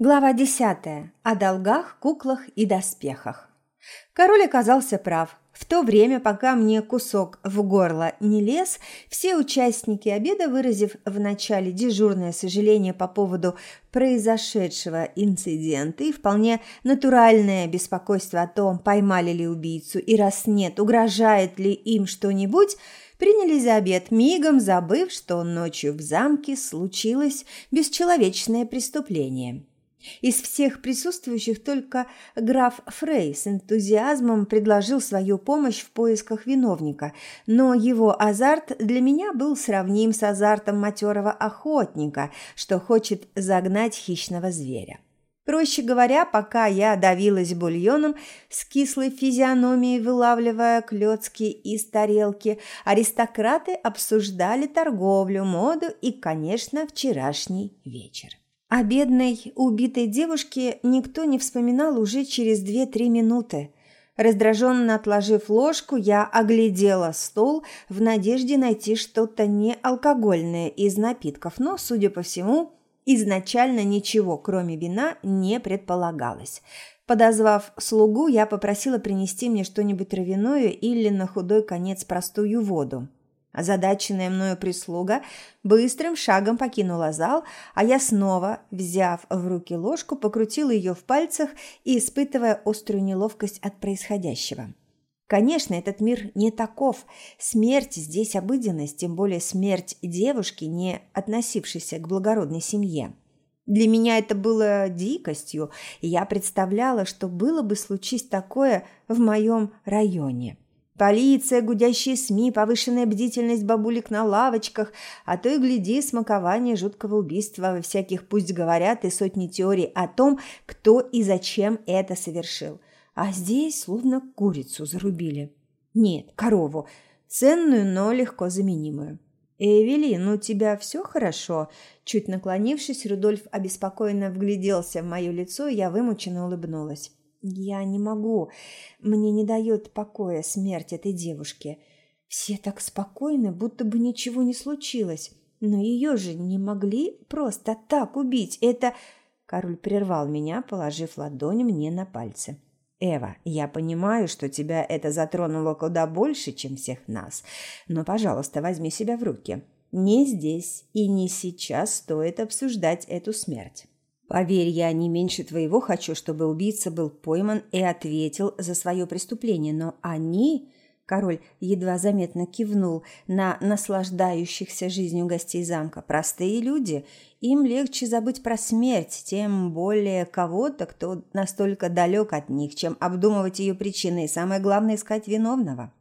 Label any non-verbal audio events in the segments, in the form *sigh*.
Глава десятая. О долгах, куклах и доспехах. Король оказался прав. В то время, пока мне кусок в горло не лез, все участники обеда, выразив в начале дежурное сожаление по поводу произошедшего инцидента и вполне натуральное беспокойство о том, поймали ли убийцу и раз нет, угрожает ли им что-нибудь, принялись за обед, мигом забыв, что ночью в замке случилось бесчеловечное преступление. Из всех присутствующих только граф Фрей с энтузиазмом предложил свою помощь в поисках виновника, но его азарт для меня был сравним с азартом матерого охотника, что хочет загнать хищного зверя. Проще говоря, пока я давилась бульоном с кислой физиономией, вылавливая клёцки из тарелки, аристократы обсуждали торговлю, моду и, конечно, вчерашний вечер. О бедной, убитой девушке никто не вспоминал уже через две-три минуты. Раздраженно отложив ложку, я оглядела стол в надежде найти что-то неалкогольное из напитков, но, судя по всему, изначально ничего, кроме вина, не предполагалось. Подозвав слугу, я попросила принести мне что-нибудь травяное или на худой конец простую воду. Озадаченная мною прислуга быстрым шагом покинула зал, а я снова, взяв в руки ложку, покрутила ее в пальцах и испытывая острую неловкость от происходящего. Конечно, этот мир не таков. Смерть здесь обыденность, тем более смерть девушки, не относившейся к благородной семье. Для меня это было дикостью, и я представляла, что было бы случись такое в моем районе. Полиция, гудящие СМИ, повышенная бдительность бабулек на лавочках, а то и гляди смакование жуткого убийства во всяких пусть говорят и сотни теорий о том, кто и зачем это совершил. А здесь словно курицу зарубили. Нет, корову. Ценную, но легко заменимую. «Эвелин, у тебя все хорошо?» Чуть наклонившись, Рудольф обеспокоенно вгляделся в мое лицо, и я вымученно улыбнулась. Я не могу. Мне не дает покоя смерть этой девушки. Все так спокойны, будто бы ничего не случилось. Но ее же не могли просто так убить. Это... Король прервал меня, положив ладонь мне на пальцы. «Эва, я понимаю, что тебя это затронуло куда больше, чем всех нас, но, пожалуйста, возьми себя в руки. Не здесь и не сейчас стоит обсуждать эту смерть. Поверь, я не меньше твоего хочу, чтобы убийца был пойман и ответил за свое преступление, но они, король едва заметно кивнул на наслаждающихся жизнью гостей замка, простые люди, им легче забыть про смерть, тем более кого-то, кто настолько далек от них, чем обдумывать ее причины и самое главное искать виновного.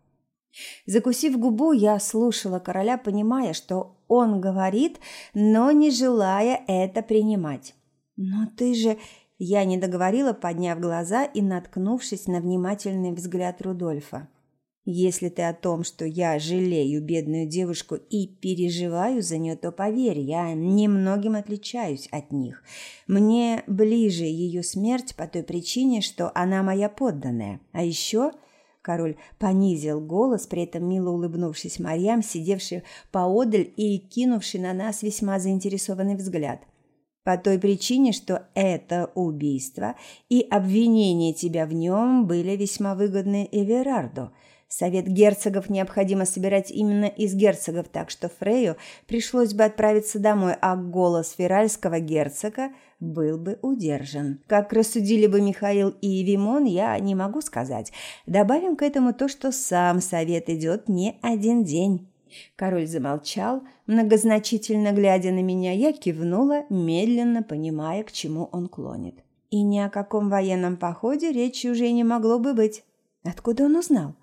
Закусив губу, я слушала короля, понимая, что он говорит, но не желая это принимать. «Но ты же...» Я не договорила, подняв глаза и наткнувшись на внимательный взгляд Рудольфа. «Если ты о том, что я жалею бедную девушку и переживаю за нее, то поверь, я немногим отличаюсь от них. Мне ближе ее смерть по той причине, что она моя подданная. А еще...» Король понизил голос, при этом мило улыбнувшись Марьям, сидевшей поодаль и кинувшей на нас весьма заинтересованный взгляд – по той причине, что это убийство и обвинение тебя в нем были весьма выгодны Эверарду. Совет герцогов необходимо собирать именно из герцогов, так что Фрею пришлось бы отправиться домой, а голос феральского герцога был бы удержан. Как рассудили бы Михаил и Вимон, я не могу сказать. Добавим к этому то, что сам совет идет не один день. Король замолчал, многозначительно глядя на меня, я кивнула, медленно понимая, к чему он клонит. И ни о каком военном походе речи уже не могло бы быть. Откуда он узнал?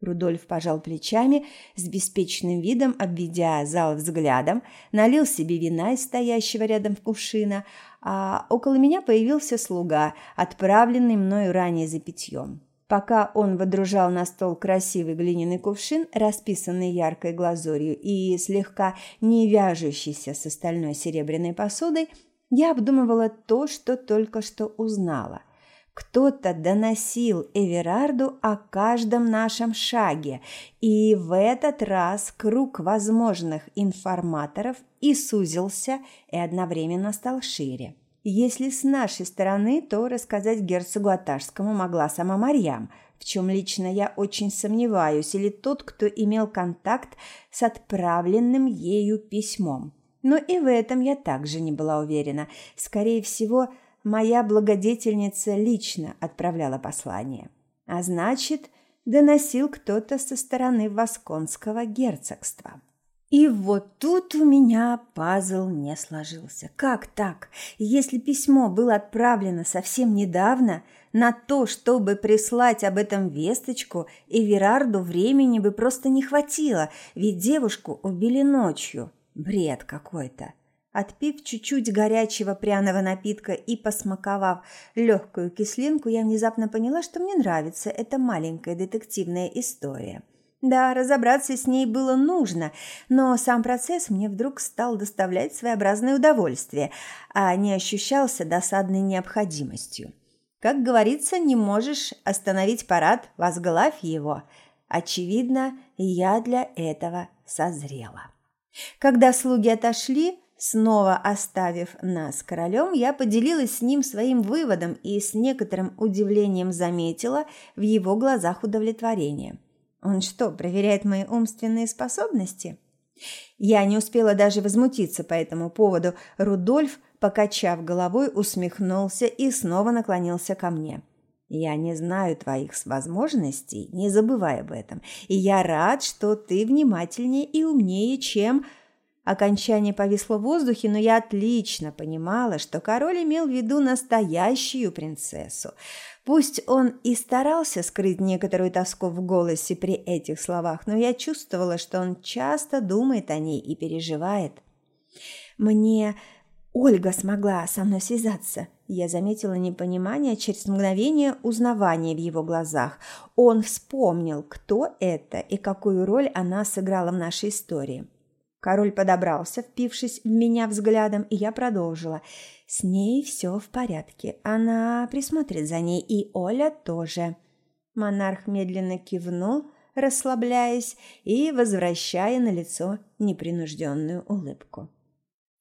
Рудольф пожал плечами, с беспечным видом обведя зал взглядом, налил себе вина из стоящего рядом кувшина, а около меня появился слуга, отправленный мною ранее за питьем. Пока он водружал на стол красивый глиняный кувшин, расписанный яркой глазурью и слегка не вяжущийся с остальной серебряной посудой, я обдумывала то, что только что узнала. Кто-то доносил Эверарду о каждом нашем шаге, и в этот раз круг возможных информаторов и сузился, и одновременно стал шире. Если с нашей стороны, то рассказать герцогу Аташскому могла сама Марьям, в чем лично я очень сомневаюсь, или тот, кто имел контакт с отправленным ею письмом. Но и в этом я также не была уверена. Скорее всего, моя благодетельница лично отправляла послание. А значит, доносил кто-то со стороны Восконского герцогства. И вот тут у меня пазл не сложился. Как так? Если письмо было отправлено совсем недавно, на то, чтобы прислать об этом весточку, Эверарду времени бы просто не хватило, ведь девушку убили ночью. Бред какой-то. Отпив чуть-чуть горячего пряного напитка и посмаковав легкую кислинку, я внезапно поняла, что мне нравится эта маленькая детективная история. Да, разобраться с ней было нужно, но сам процесс мне вдруг стал доставлять своеобразное удовольствие, а не ощущался досадной необходимостью. Как говорится, не можешь остановить парад, возглавь его. Очевидно, я для этого созрела. Когда слуги отошли, снова оставив нас королем, я поделилась с ним своим выводом и с некоторым удивлением заметила в его глазах удовлетворение. Он что, проверяет мои умственные способности? Я не успела даже возмутиться по этому поводу. Рудольф, покачав головой, усмехнулся и снова наклонился ко мне. Я не знаю твоих возможностей, не забывай об этом. И я рад, что ты внимательнее и умнее, чем Окончание повисло в воздухе, но я отлично понимала, что король имел в виду настоящую принцессу. Пусть он и старался скрыть некоторую тоску в голосе при этих словах, но я чувствовала, что он часто думает о ней и переживает. Мне Ольга смогла со мной связаться. Я заметила непонимание через мгновение узнавания в его глазах. Он вспомнил, кто это и какую роль она сыграла в нашей истории. Король подобрался, впившись в меня взглядом, и я продолжила. «С ней все в порядке. Она присмотрит за ней, и Оля тоже». Монарх медленно кивнул, расслабляясь и возвращая на лицо непринужденную улыбку.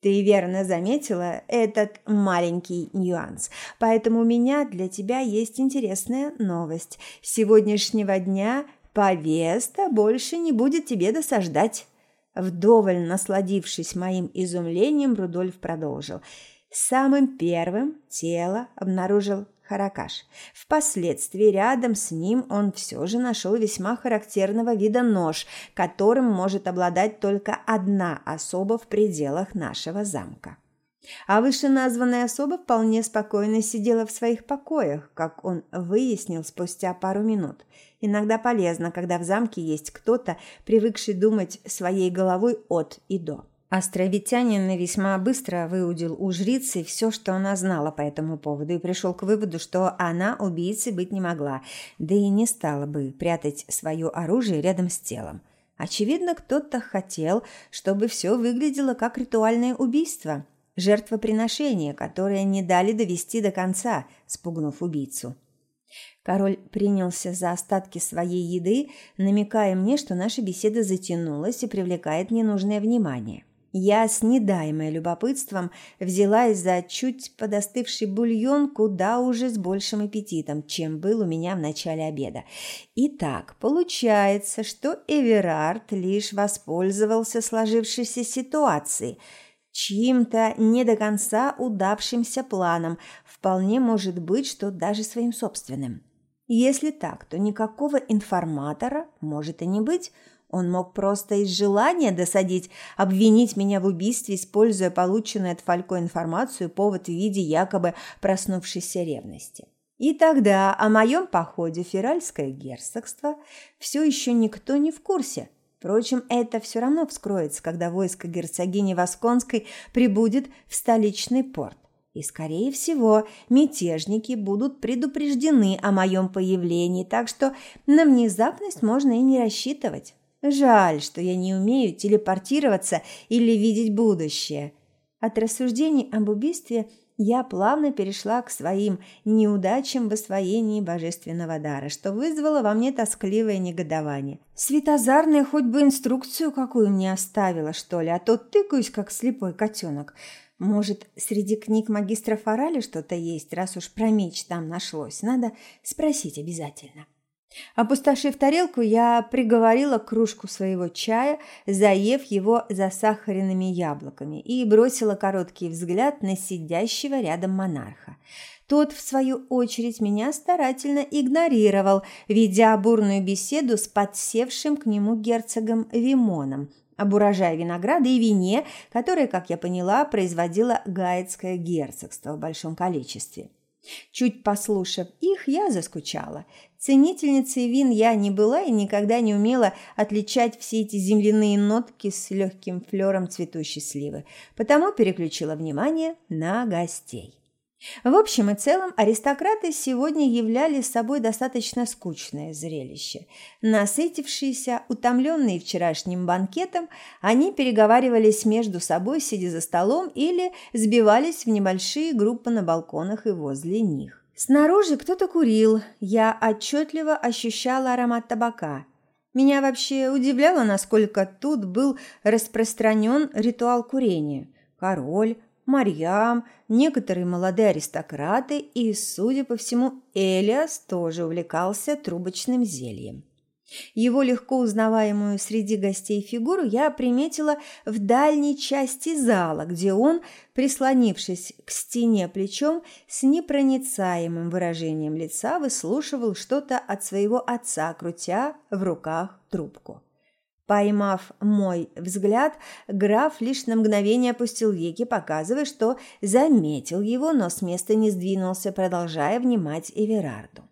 Ты верно заметила этот маленький нюанс. Поэтому у меня для тебя есть интересная новость. С сегодняшнего дня повеста больше не будет тебе досаждать. Вдоволь насладившись моим изумлением, Рудольф продолжил. Самым первым тело обнаружил Харакаш. Впоследствии рядом с ним он все же нашел весьма характерного вида нож, которым может обладать только одна особа в пределах нашего замка. А вышеназванная особа вполне спокойно сидела в своих покоях, как он выяснил спустя пару минут. Иногда полезно, когда в замке есть кто-то, привыкший думать своей головой от и до. Островитянин весьма быстро выудил у жрицы все, что она знала по этому поводу, и пришел к выводу, что она убийцей быть не могла, да и не стала бы прятать свое оружие рядом с телом. Очевидно, кто-то хотел, чтобы все выглядело как ритуальное убийство, жертвоприношение, которое не дали довести до конца, спугнув убийцу. Король принялся за остатки своей еды, намекая мне, что наша беседа затянулась и привлекает ненужное внимание. Я с недаемой любопытством взялась за чуть подостывший бульон куда уже с большим аппетитом, чем был у меня в начале обеда. Итак, получается, что Эверард лишь воспользовался сложившейся ситуацией – чьим-то не до конца удавшимся планом, вполне может быть, что даже своим собственным. Если так, то никакого информатора может и не быть. Он мог просто из желания досадить, обвинить меня в убийстве, используя полученную от Фалько информацию, повод в виде якобы проснувшейся ревности. И тогда о моем походе в Феральское герцогство все еще никто не в курсе – Впрочем, это все равно вскроется, когда войско герцогини Восконской прибудет в столичный порт. И, скорее всего, мятежники будут предупреждены о моем появлении, так что на внезапность можно и не рассчитывать. Жаль, что я не умею телепортироваться или видеть будущее. От рассуждений об убийстве – я плавно перешла к своим неудачам в освоении божественного дара, что вызвало во мне тоскливое негодование. Светозарная хоть бы инструкцию какую мне оставила, что ли, а то тыкаюсь, как слепой котенок. Может, среди книг магистра Фарали что-то есть, раз уж про меч там нашлось. Надо спросить обязательно. Опустошив тарелку, я приговорила кружку своего чая, заев его засахаренными яблоками, и бросила короткий взгляд на сидящего рядом монарха. Тот, в свою очередь, меня старательно игнорировал, ведя бурную беседу с подсевшим к нему герцогом Вимоном об урожае винограда и вине, которое, как я поняла, производило Гаецкое герцогство в большом количестве. Чуть послушав их, я заскучала. Ценительницей вин я не была и никогда не умела отличать все эти земляные нотки с легким флером цветущей сливы, потому переключила внимание на гостей. В общем и целом, аристократы сегодня являли собой достаточно скучное зрелище. Насытившиеся, утомленные вчерашним банкетом, они переговаривались между собой, сидя за столом, или сбивались в небольшие группы на балконах и возле них. Снаружи кто-то курил, я отчетливо ощущала аромат табака. Меня вообще удивляло, насколько тут был распространен ритуал курения. Король, Марьям, некоторые молодые аристократы и, судя по всему, Элиас тоже увлекался трубочным зельем. Его легко узнаваемую среди гостей фигуру я приметила в дальней части зала, где он, прислонившись к стене плечом, с непроницаемым выражением лица выслушивал что-то от своего отца, крутя в руках трубку. Поймав мой взгляд, граф лишь на мгновение опустил веки, показывая, что заметил его, но с места не сдвинулся, продолжая внимать Эверарду.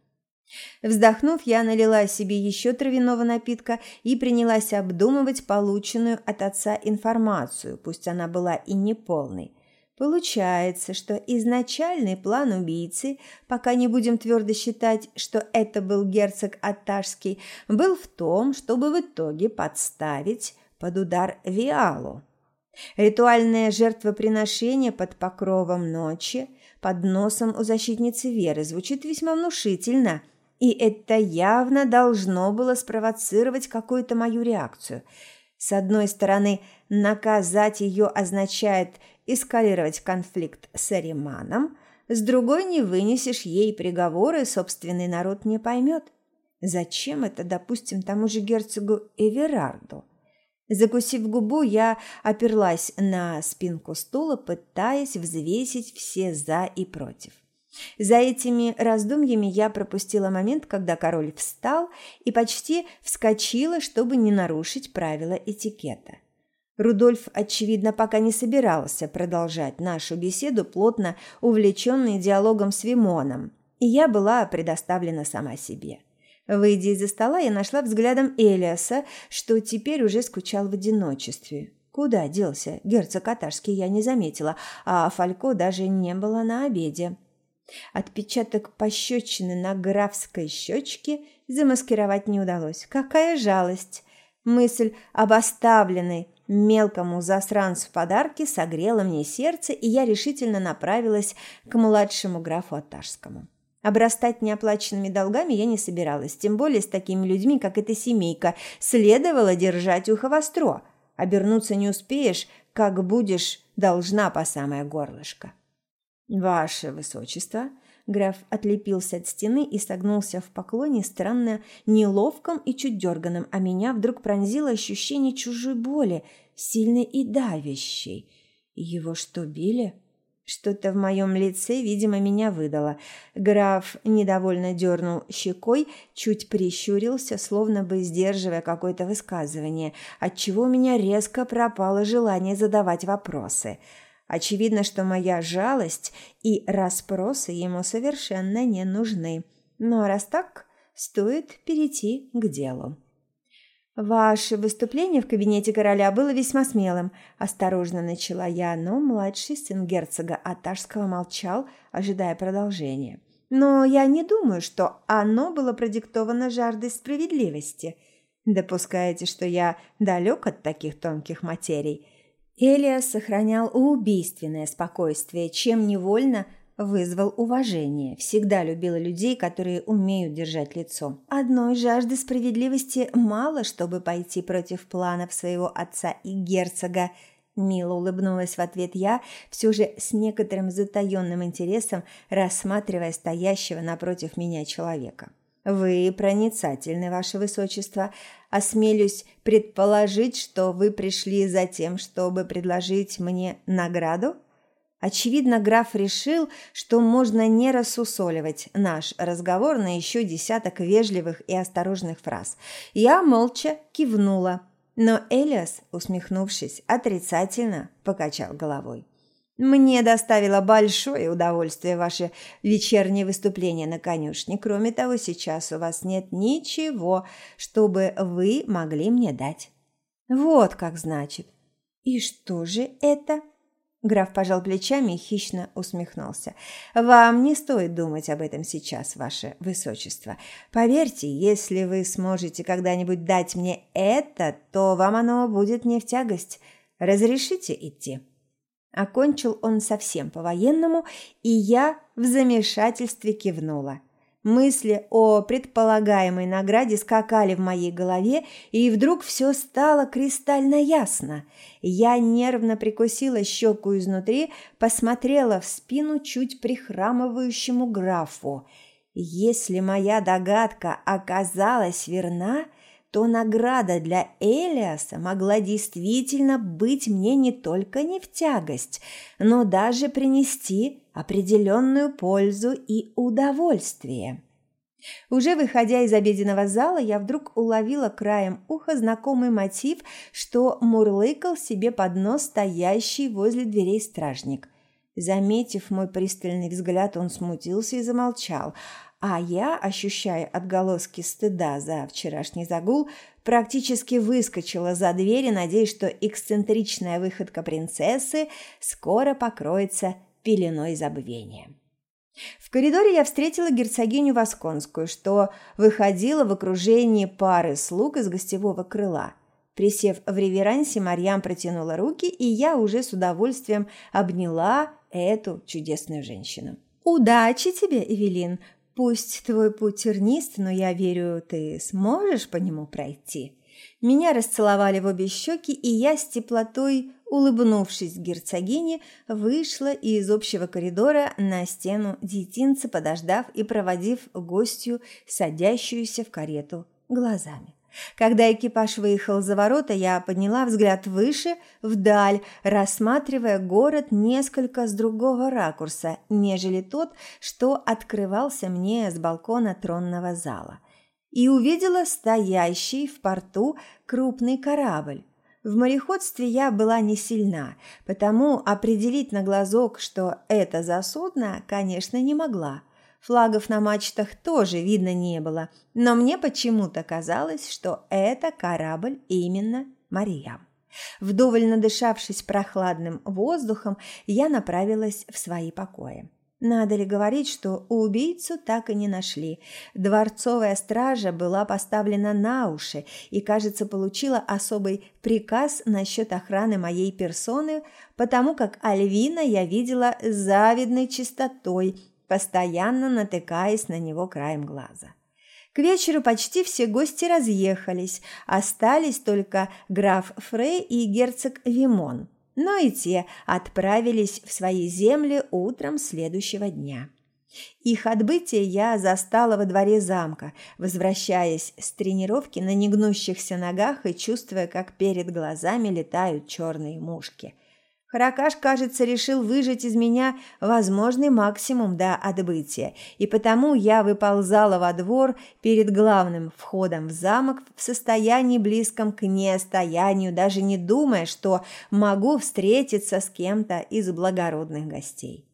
Вздохнув, я налила себе еще травяного напитка и принялась обдумывать полученную от отца информацию, пусть она была и неполной. Получается, что изначальный план убийцы, пока не будем твердо считать, что это был герцог Аташский, был в том, чтобы в итоге подставить под удар Виалу. Ритуальное жертвоприношение под покровом ночи, под носом у защитницы Веры звучит весьма внушительно, и это явно должно было спровоцировать какую-то мою реакцию. С одной стороны, наказать ее означает – эскалировать конфликт с Ариманом, с другой не вынесешь ей приговоры, собственный народ не поймет. Зачем это, допустим, тому же герцогу Эверарду? Закусив губу, я оперлась на спинку стула, пытаясь взвесить все «за» и «против». За этими раздумьями я пропустила момент, когда король встал и почти вскочила, чтобы не нарушить правила этикета. Рудольф, очевидно, пока не собирался продолжать нашу беседу, плотно увлеченный диалогом с Вимоном, и я была предоставлена сама себе. Выйдя из-за стола, я нашла взглядом Элиаса, что теперь уже скучал в одиночестве. Куда делся герцог Катарский, я не заметила, а Фалько даже не было на обеде. Отпечаток пощечины на графской щечке замаскировать не удалось. Какая жалость! Мысль об оставленной Мелкому засранцу подарки согрело мне сердце, и я решительно направилась к младшему графу Аташскому. Обрастать неоплаченными долгами я не собиралась, тем более с такими людьми, как эта семейка. Следовало держать ухо востро. Обернуться не успеешь, как будешь должна по самое горлышко. «Ваше высочество», Граф отлепился от стены и согнулся в поклоне, странно неловком и чуть дерганым, а меня вдруг пронзило ощущение чужой боли, сильной и давящей. Его что, били? Что-то в моем лице, видимо, меня выдало. Граф недовольно дернул щекой, чуть прищурился, словно бы сдерживая какое-то высказывание, отчего у меня резко пропало желание задавать вопросы – Очевидно, что моя жалость и расспросы ему совершенно не нужны. Но раз так, стоит перейти к делу. «Ваше выступление в кабинете короля было весьма смелым», – осторожно начала я, но младший сын герцога Аташского молчал, ожидая продолжения. «Но я не думаю, что оно было продиктовано жаждой справедливости. Допускаете, что я далек от таких тонких материй?» Элиас сохранял убийственное спокойствие, чем невольно вызвал уважение. Всегда любила людей, которые умеют держать лицо. Одной жажды справедливости мало, чтобы пойти против планов своего отца и герцога. Мило улыбнулась в ответ я, все же с некоторым затаенным интересом рассматривая стоящего напротив меня человека. «Вы проницательны, ваше высочество. Осмелюсь предположить, что вы пришли за тем, чтобы предложить мне награду?» Очевидно, граф решил, что можно не рассусоливать наш разговор на еще десяток вежливых и осторожных фраз. Я молча кивнула, но Элиас, усмехнувшись, отрицательно покачал головой. Мне доставило большое удовольствие ваше вечернее выступление на конюшне. Кроме того, сейчас у вас нет ничего, чтобы вы могли мне дать. Вот как значит. И что же это? Граф пожал плечами и хищно усмехнулся. «Вам не стоит думать об этом сейчас, ваше высочество. Поверьте, если вы сможете когда-нибудь дать мне это, то вам оно будет не в тягость. Разрешите идти?» Окончил он совсем по-военному, и я в замешательстве кивнула. Мысли о предполагаемой награде скакали в моей голове, и вдруг все стало кристально ясно. Я нервно прикусила щеку изнутри, посмотрела в спину чуть прихрамывающему графу. Если моя догадка оказалась верна, то награда для Элиаса могла действительно быть мне не только не в тягость, но даже принести определенную пользу и удовольствие. Уже выходя из обеденного зала, я вдруг уловила краем уха знакомый мотив, что мурлыкал себе под нос стоящий возле дверей стражник. Заметив мой пристальный взгляд, он смутился и замолчал – а я, ощущая отголоски стыда за вчерашний загул, практически выскочила за дверь и надеясь, что эксцентричная выходка принцессы скоро покроется пеленой забвения. В коридоре я встретила герцогиню Восконскую, что выходила в окружении пары слуг из гостевого крыла. Присев в реверансе, Марьям протянула руки, и я уже с удовольствием обняла эту чудесную женщину. «Удачи тебе, Эвелин!» Пусть твой путь тернист, но я верю, ты сможешь по нему пройти. Меня расцеловали в обе щеки, и я с теплотой, улыбнувшись герцогине, вышла из общего коридора на стену детинца, подождав и проводив гостью, садящуюся в карету, глазами. Когда экипаж выехал за ворота, я подняла взгляд выше, вдаль, рассматривая город несколько с другого ракурса, нежели тот, что открывался мне с балкона тронного зала. И увидела стоящий в порту крупный корабль. В мореходстве я была не сильна, потому определить на глазок, что это за судно, конечно, не могла – Флагов на мачтах тоже видно не было, но мне почему-то казалось, что это корабль именно Мариям. Вдоволь надышавшись прохладным воздухом, я направилась в свои покои. Надо ли говорить, что убийцу так и не нашли. Дворцовая стража была поставлена на уши и, кажется, получила особый приказ насчет охраны моей персоны, потому как Альвина я видела завидной чистотой постоянно натыкаясь на него краем глаза. К вечеру почти все гости разъехались, остались только граф Фрей и герцог Вимон, но и те отправились в свои земли утром следующего дня. Их отбытие я застала во дворе замка, возвращаясь с тренировки на негнущихся ногах и чувствуя, как перед глазами летают черные мушки – Каракаш, кажется, решил выжать из меня возможный максимум до отбытия, и потому я выползала во двор перед главным входом в замок в состоянии близком к нестоянию, даже не думая, что могу встретиться с кем-то из благородных гостей.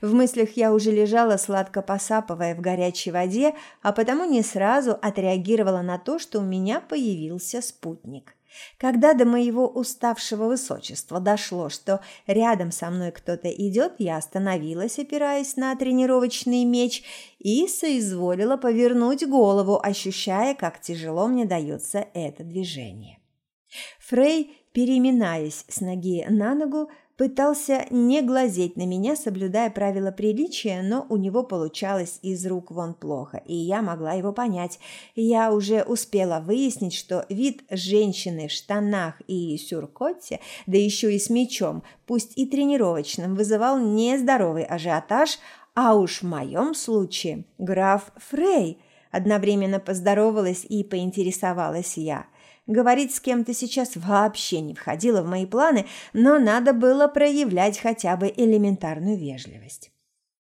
В мыслях я уже лежала, сладко посапывая в горячей воде, а потому не сразу отреагировала на то, что у меня появился спутник. Когда до моего уставшего высочества дошло, что рядом со мной кто-то идет, я остановилась, опираясь на тренировочный меч, и соизволила повернуть голову, ощущая, как тяжело мне дается это движение. Фрей, переминаясь с ноги на ногу, пытался не глазеть на меня, соблюдая правила приличия, но у него получалось из рук вон плохо, и я могла его понять. Я уже успела выяснить, что вид женщины в штанах и сюркоте, да еще и с мечом, пусть и тренировочным, вызывал нездоровый ажиотаж, а уж в моем случае граф Фрей. Одновременно поздоровалась и поинтересовалась я – Говорить с кем-то сейчас вообще не входило в мои планы, но надо было проявлять хотя бы элементарную вежливость.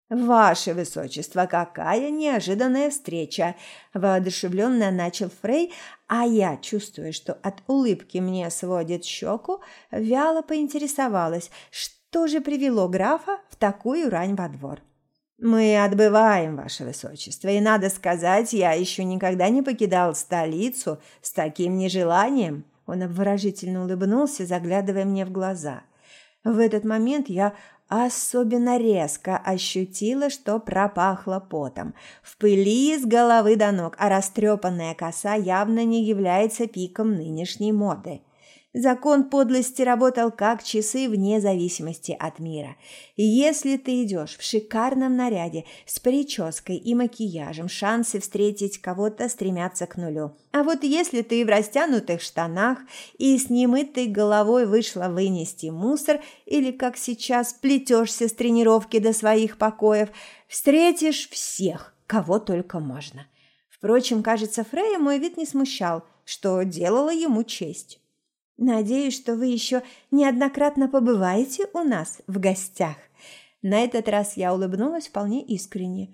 «Ваше Высочество, какая неожиданная встреча!» – воодушевленно начал Фрей, а я, чувствуя, что от улыбки мне сводит щеку, вяло поинтересовалась, что же привело графа в такую рань во двор. «Мы отбываем, Ваше Высочество, и, надо сказать, я еще никогда не покидал столицу с таким нежеланием». Он обворожительно улыбнулся, заглядывая мне в глаза. В этот момент я особенно резко ощутила, что пропахло потом. В пыли с головы до ног, а растрепанная коса явно не является пиком нынешней моды. Закон подлости работал как часы вне зависимости от мира. Если ты идешь в шикарном наряде с прической и макияжем, шансы встретить кого-то стремятся к нулю. А вот если ты в растянутых штанах и с немытой головой вышла вынести мусор или, как сейчас, плетешься с тренировки до своих покоев, встретишь всех, кого только можно. Впрочем, кажется, Фрея мой вид не смущал, что делало ему честь. Надеюсь, что вы еще неоднократно побываете у нас в гостях. На этот раз я улыбнулась вполне искренне.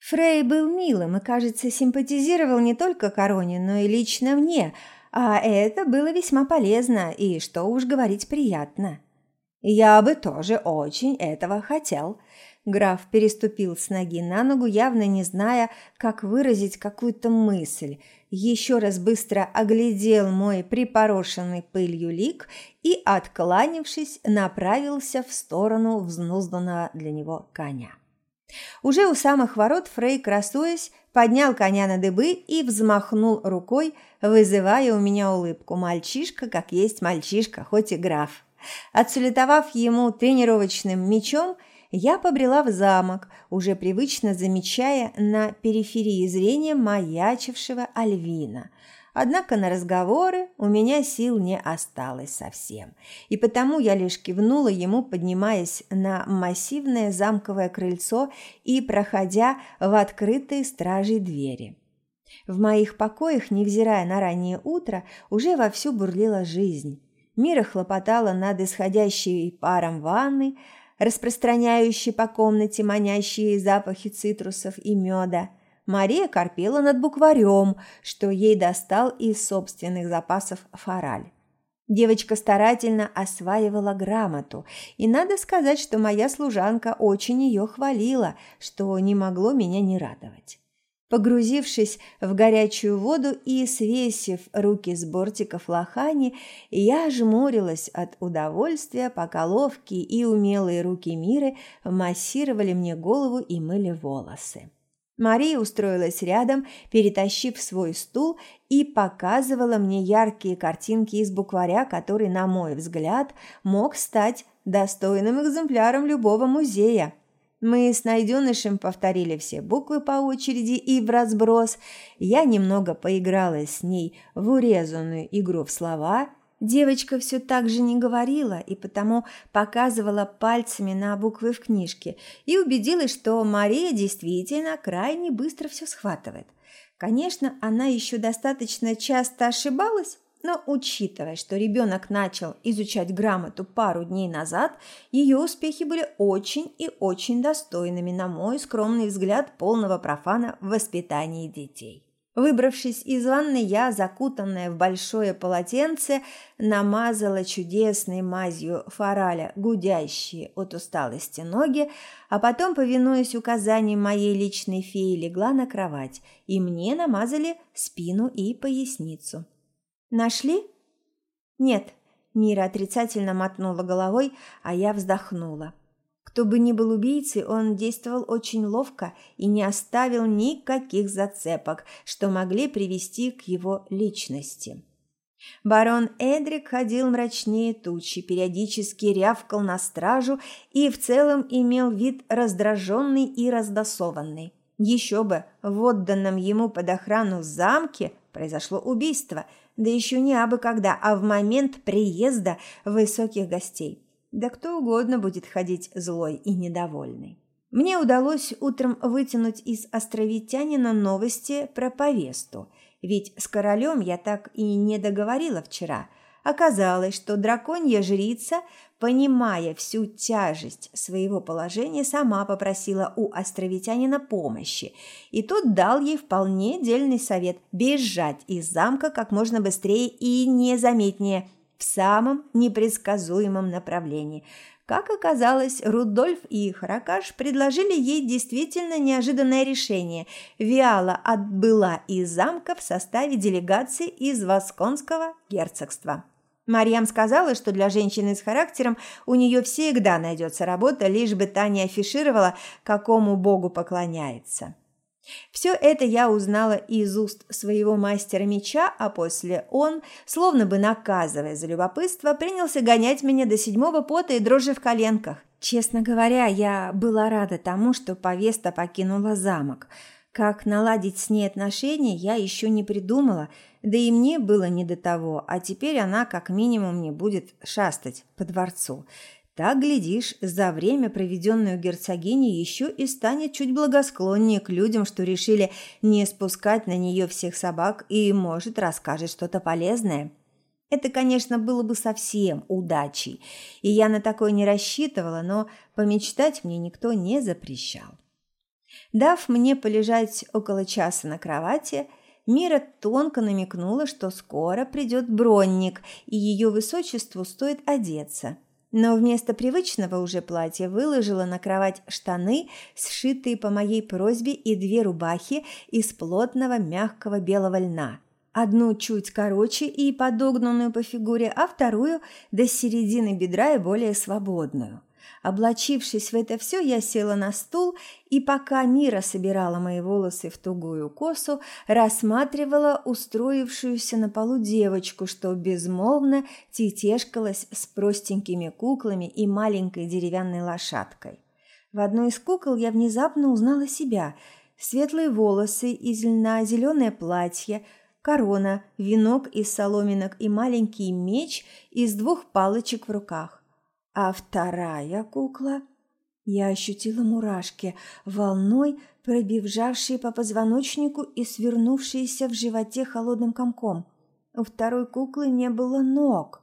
Фрей был милым и, кажется, симпатизировал не только Короне, но и лично мне, а это было весьма полезно и, что уж говорить, приятно. Я бы тоже очень этого хотел. Граф переступил с ноги на ногу, явно не зная, как выразить какую-то мысль – еще раз быстро оглядел мой припорошенный пылью лик и, откланившись, направился в сторону взнузданного для него коня. Уже у самых ворот Фрей, красуясь, поднял коня на дыбы и взмахнул рукой, вызывая у меня улыбку. Мальчишка, как есть мальчишка, хоть и граф. Отсулетовав ему тренировочным мечом, я побрела в замок, уже привычно замечая на периферии зрения маячившего Альвина. Однако на разговоры у меня сил не осталось совсем, и потому я лишь кивнула ему, поднимаясь на массивное замковое крыльцо и проходя в открытые стражей двери. В моих покоях, невзирая на раннее утро, уже вовсю бурлила жизнь. Мира хлопотала над исходящей паром ванной, распространяющий по комнате манящие запахи цитрусов и меда. Мария корпела над букварем, что ей достал из собственных запасов фораль. Девочка старательно осваивала грамоту, и надо сказать, что моя служанка очень ее хвалила, что не могло меня не радовать. Погрузившись в горячую воду и свесив руки с бортиков лохани, я жмурилась от удовольствия, пока ловкие и умелые руки Миры массировали мне голову и мыли волосы. Мария устроилась рядом, перетащив свой стул и показывала мне яркие картинки из букваря, который, на мой взгляд, мог стать достойным экземпляром любого музея. Мы с найденышем повторили все буквы по очереди и в разброс. Я немного поиграла с ней в урезанную игру в слова. Девочка все так же не говорила и потому показывала пальцами на буквы в книжке и убедилась, что Мария действительно крайне быстро все схватывает. Конечно, она еще достаточно часто ошибалась, но учитывая, что ребенок начал изучать грамоту пару дней назад, ее успехи были очень и очень достойными, на мой скромный взгляд, полного профана в воспитании детей. Выбравшись из ванны, я, закутанная в большое полотенце, намазала чудесной мазью фораля гудящие от усталости ноги, а потом, повинуясь указаниям моей личной феи, легла на кровать, и мне намазали спину и поясницу. Нашли? Нет, Мира отрицательно мотнула головой, а я вздохнула. Кто бы ни был убийцей, он действовал очень ловко и не оставил никаких зацепок, что могли привести к его личности. Барон Эдрик ходил мрачнее тучи, периодически рявкал на стражу и в целом имел вид раздраженный и раздосованный. Еще бы, в отданном ему под охрану замке произошло убийство, да еще не абы когда, а в момент приезда высоких гостей. Да кто угодно будет ходить злой и недовольный. Мне удалось утром вытянуть из островитянина новости про повесту – ведь с королем я так и не договорила вчера. Оказалось, что драконья жрица, понимая всю тяжесть своего положения, сама попросила у островитянина помощи, и тот дал ей вполне дельный совет – бежать из замка как можно быстрее и незаметнее – в самом непредсказуемом направлении – как оказалось, Рудольф и Харакаш предложили ей действительно неожиданное решение. Виала отбыла из замка в составе делегации из Восконского герцогства. Марьям сказала, что для женщины с характером у нее всегда найдется работа, лишь бы та не афишировала, какому богу поклоняется. Все это я узнала из уст своего мастера меча, а после он, словно бы наказывая за любопытство, принялся гонять меня до седьмого пота и дрожи в коленках. Честно говоря, я была рада тому, что повеста покинула замок. Как наладить с ней отношения, я еще не придумала, да и мне было не до того, а теперь она как минимум не будет шастать по дворцу. Так, глядишь, за время, проведенное у герцогини, еще и станет чуть благосклоннее к людям, что решили не спускать на нее всех собак и, может, расскажет что-то полезное. Это, конечно, было бы совсем удачей, и я на такое не рассчитывала, но помечтать мне никто не запрещал. Дав мне полежать около часа на кровати, Мира тонко намекнула, что скоро придет бронник, и ее высочеству стоит одеться – но вместо привычного уже платья выложила на кровать штаны, сшитые по моей просьбе, и две рубахи из плотного мягкого белого льна. Одну чуть короче и подогнанную по фигуре, а вторую до середины бедра и более свободную – Облачившись в это все, я села на стул и, пока Мира собирала мои волосы в тугую косу, рассматривала устроившуюся на полу девочку, что безмолвно тетешкалась с простенькими куклами и маленькой деревянной лошадкой. В одной из кукол я внезапно узнала себя. Светлые волосы из льна, зеленое платье – корона, венок из соломинок и маленький меч из двух палочек в руках. А вторая кукла... Я ощутила мурашки, волной пробежавшие по позвоночнику и свернувшиеся в животе холодным комком. У второй куклы не было ног.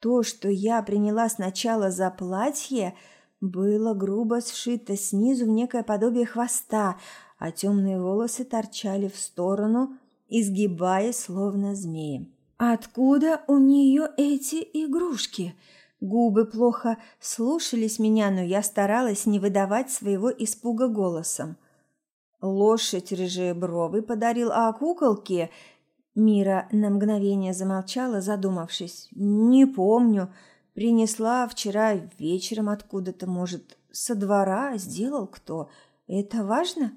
То, что я приняла сначала за платье, было грубо сшито снизу в некое подобие хвоста, а темные волосы торчали в сторону, изгибаясь словно змеи. «Откуда у нее эти игрушки?» Губы плохо слушались меня, но я старалась не выдавать своего испуга голосом. Лошадь рыжие бровы подарил, а куколке... Мира на мгновение замолчала, задумавшись. «Не помню. Принесла вчера вечером откуда-то, может, со двора сделал кто. Это важно?»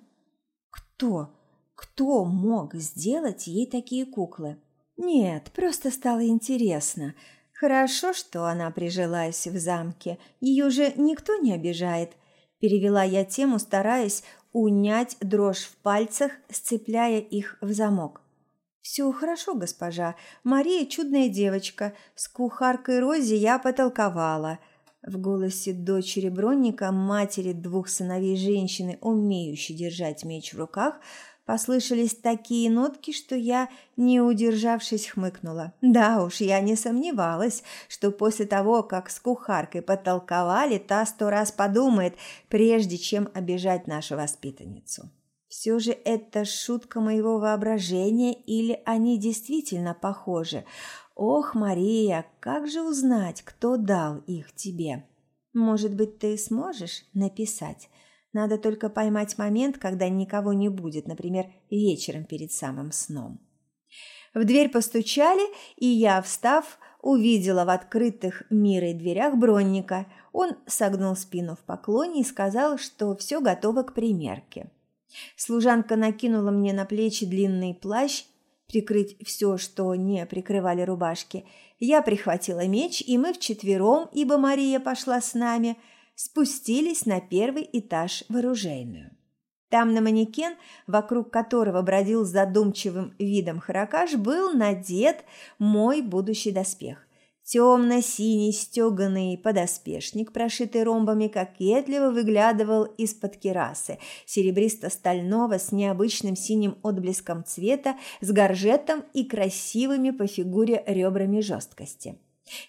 «Кто? Кто мог сделать ей такие куклы?» «Нет, просто стало интересно». Хорошо, что она прижилась в замке. Ее же никто не обижает. Перевела я тему, стараясь унять дрожь в пальцах, сцепляя их в замок. «Все хорошо, госпожа. Мария чудная девочка. С кухаркой Рози я потолковала». В голосе дочери Бронника, матери двух сыновей женщины, умеющей держать меч в руках, Послышались такие нотки, что я, не удержавшись, хмыкнула. Да уж, я не сомневалась, что после того, как с кухаркой потолковали, та сто раз подумает, прежде чем обижать нашу воспитанницу. Все же это шутка моего воображения или они действительно похожи? Ох, Мария, как же узнать, кто дал их тебе? Может быть, ты сможешь написать? Надо только поймать момент, когда никого не будет, например, вечером перед самым сном. В дверь постучали, и я, встав, увидела в открытых мирой дверях бронника. Он согнул спину в поклоне и сказал, что все готово к примерке. Служанка накинула мне на плечи длинный плащ, прикрыть все, что не прикрывали рубашки. Я прихватила меч, и мы вчетвером, ибо Мария пошла с нами, спустились на первый этаж в оружейную. Там на манекен, вокруг которого бродил с задумчивым видом Харакаш, был надет мой будущий доспех. Темно-синий стеганый подоспешник, прошитый ромбами, кокетливо выглядывал из-под керасы, серебристо-стального с необычным синим отблеском цвета, с горжетом и красивыми по фигуре ребрами жесткости.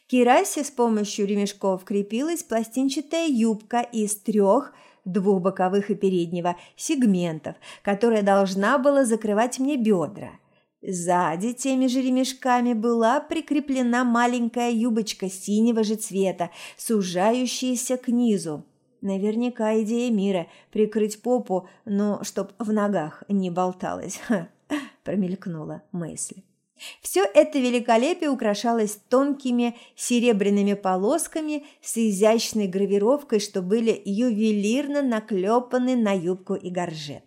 К керасе с помощью ремешков крепилась пластинчатая юбка из трех – двух боковых и переднего сегментов, которая должна была закрывать мне бедра. Сзади теми же ремешками была прикреплена маленькая юбочка синего же цвета, сужающаяся к низу. Наверняка идея мира – прикрыть попу, но чтоб в ногах не болталась. *laughs* Промелькнула мысль. Все это великолепие украшалось тонкими серебряными полосками с изящной гравировкой, что были ювелирно наклепаны на юбку и горжет.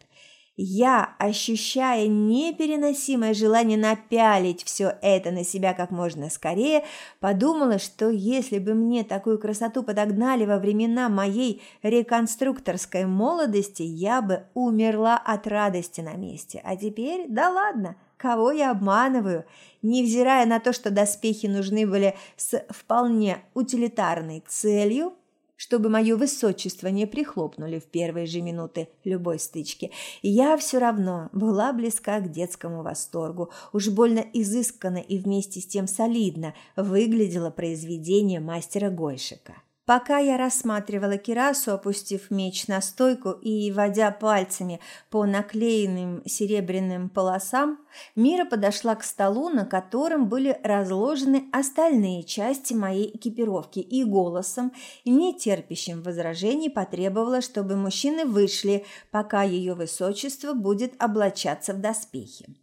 Я, ощущая непереносимое желание напялить все это на себя как можно скорее, подумала, что если бы мне такую красоту подогнали во времена моей реконструкторской молодости, я бы умерла от радости на месте. А теперь, да ладно, кого я обманываю, невзирая на то, что доспехи нужны были с вполне утилитарной целью, чтобы мое высочество не прихлопнули в первые же минуты любой стычки. Я все равно была близка к детскому восторгу. Уж больно изысканно и вместе с тем солидно выглядело произведение мастера Гойшика. Пока я рассматривала кирасу, опустив меч на стойку и водя пальцами по наклеенным серебряным полосам, Мира подошла к столу, на котором были разложены остальные части моей экипировки, и голосом, не терпящим возражений, потребовала, чтобы мужчины вышли, пока ее высочество будет облачаться в доспехи.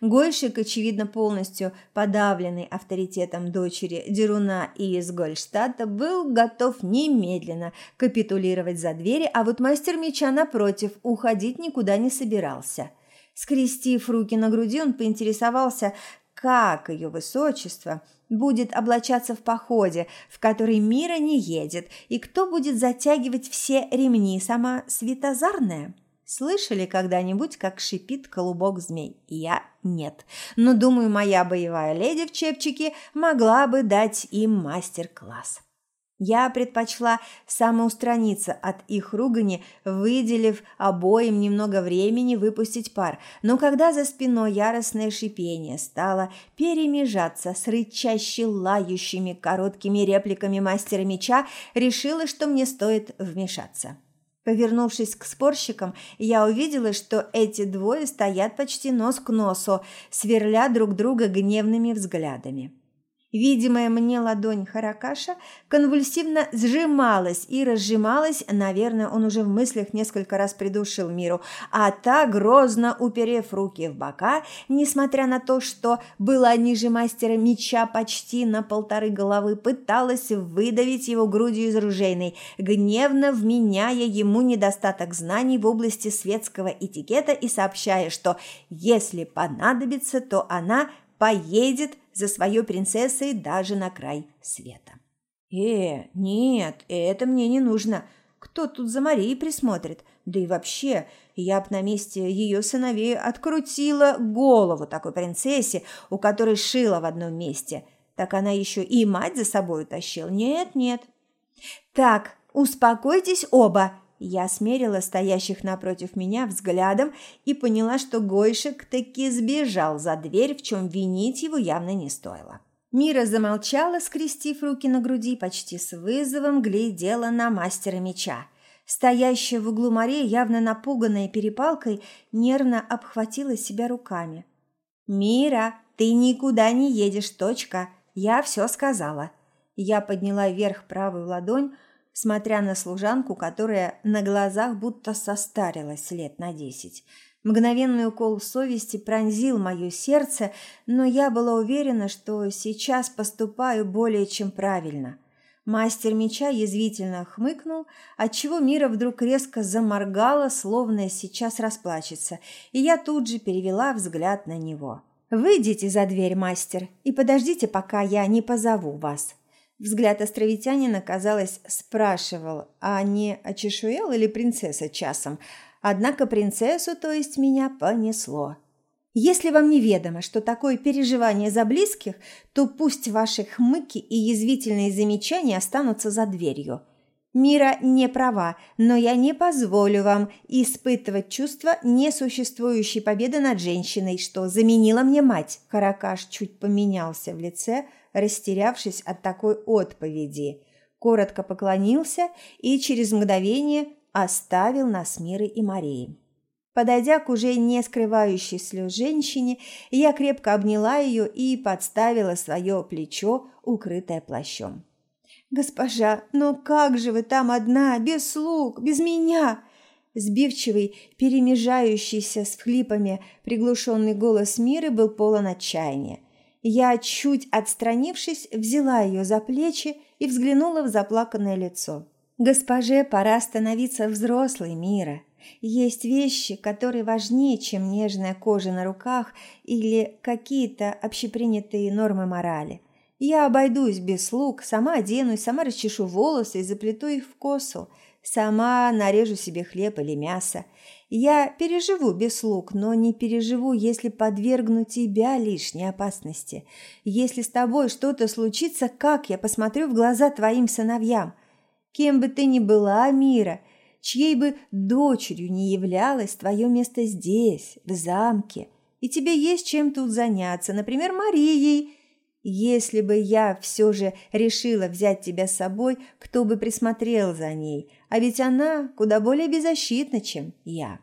Гольшик, очевидно полностью подавленный авторитетом дочери Деруна из Гольштадта, был готов немедленно капитулировать за двери, а вот мастер меча, напротив, уходить никуда не собирался. Скрестив руки на груди, он поинтересовался, как ее высочество будет облачаться в походе, в который мира не едет, и кто будет затягивать все ремни, сама Светозарная? Слышали когда-нибудь, как шипит колубок змей? Я нет. Но, думаю, моя боевая леди в чепчике могла бы дать им мастер-класс. Я предпочла самоустраниться от их ругани, выделив обоим немного времени выпустить пар, но когда за спиной яростное шипение стало перемежаться с рычаще лающими короткими репликами мастера меча, решила, что мне стоит вмешаться. Повернувшись к спорщикам, я увидела, что эти двое стоят почти нос к носу, сверля друг друга гневными взглядами. Видимая мне ладонь Харакаша конвульсивно сжималась и разжималась, наверное, он уже в мыслях несколько раз придушил миру, а та, грозно уперев руки в бока, несмотря на то, что была ниже мастера меча почти на полторы головы, пыталась выдавить его грудью из ружейной, гневно вменяя ему недостаток знаний в области светского этикета и сообщая, что если понадобится, то она поедет за своей принцессой даже на край света. «Э, нет, это мне не нужно. Кто тут за Марией присмотрит? Да и вообще, я б на месте ее сыновей открутила голову такой принцессе, у которой шила в одном месте. Так она еще и мать за собой утащила. Нет, нет. Так, успокойтесь оба, я смерила стоящих напротив меня взглядом и поняла, что Гойшик таки сбежал за дверь, в чем винить его явно не стоило. Мира замолчала, скрестив руки на груди, почти с вызовом глядела на мастера меча. Стоящая в углу Мария, явно напуганная перепалкой, нервно обхватила себя руками. «Мира, ты никуда не едешь, точка. Я все сказала». Я подняла вверх правую ладонь, смотря на служанку, которая на глазах будто состарилась лет на десять. Мгновенный укол совести пронзил мое сердце, но я была уверена, что сейчас поступаю более чем правильно. Мастер меча язвительно хмыкнул, отчего Мира вдруг резко заморгала, словно сейчас расплачется, и я тут же перевела взгляд на него. «Выйдите за дверь, мастер, и подождите, пока я не позову вас». Взгляд островитянина, казалось, спрашивал, а не очешуел или принцесса часом. Однако принцессу, то есть меня, понесло. Если вам неведомо, что такое переживание за близких, то пусть ваши хмыки и язвительные замечания останутся за дверью. Мира не права, но я не позволю вам испытывать чувство несуществующей победы над женщиной, что заменила мне мать. Каракаш чуть поменялся в лице, растерявшись от такой отповеди. Коротко поклонился и через мгновение оставил нас Миры и Марии. Подойдя к уже не скрывающей слез женщине, я крепко обняла ее и подставила свое плечо, укрытое плащом. «Госпожа, но как же вы там одна, без слуг, без меня?» Сбивчивый, перемежающийся с флипами, приглушенный голос Миры был полон отчаяния. Я, чуть отстранившись, взяла ее за плечи и взглянула в заплаканное лицо. «Госпоже пора становиться взрослой, Мира. Есть вещи, которые важнее, чем нежная кожа на руках или какие-то общепринятые нормы морали. Я обойдусь без слуг, сама оденусь, сама расчешу волосы и заплету их в косу, сама нарежу себе хлеб или мясо. Я переживу без слуг, но не переживу, если подвергну тебя лишней опасности. Если с тобой что-то случится, как я посмотрю в глаза твоим сыновьям? Кем бы ты ни была, Мира, чьей бы дочерью не являлась, твое место здесь, в замке, и тебе есть чем тут заняться, например, Марией – если бы я все же решила взять тебя с собой, кто бы присмотрел за ней? А ведь она куда более беззащитна, чем я.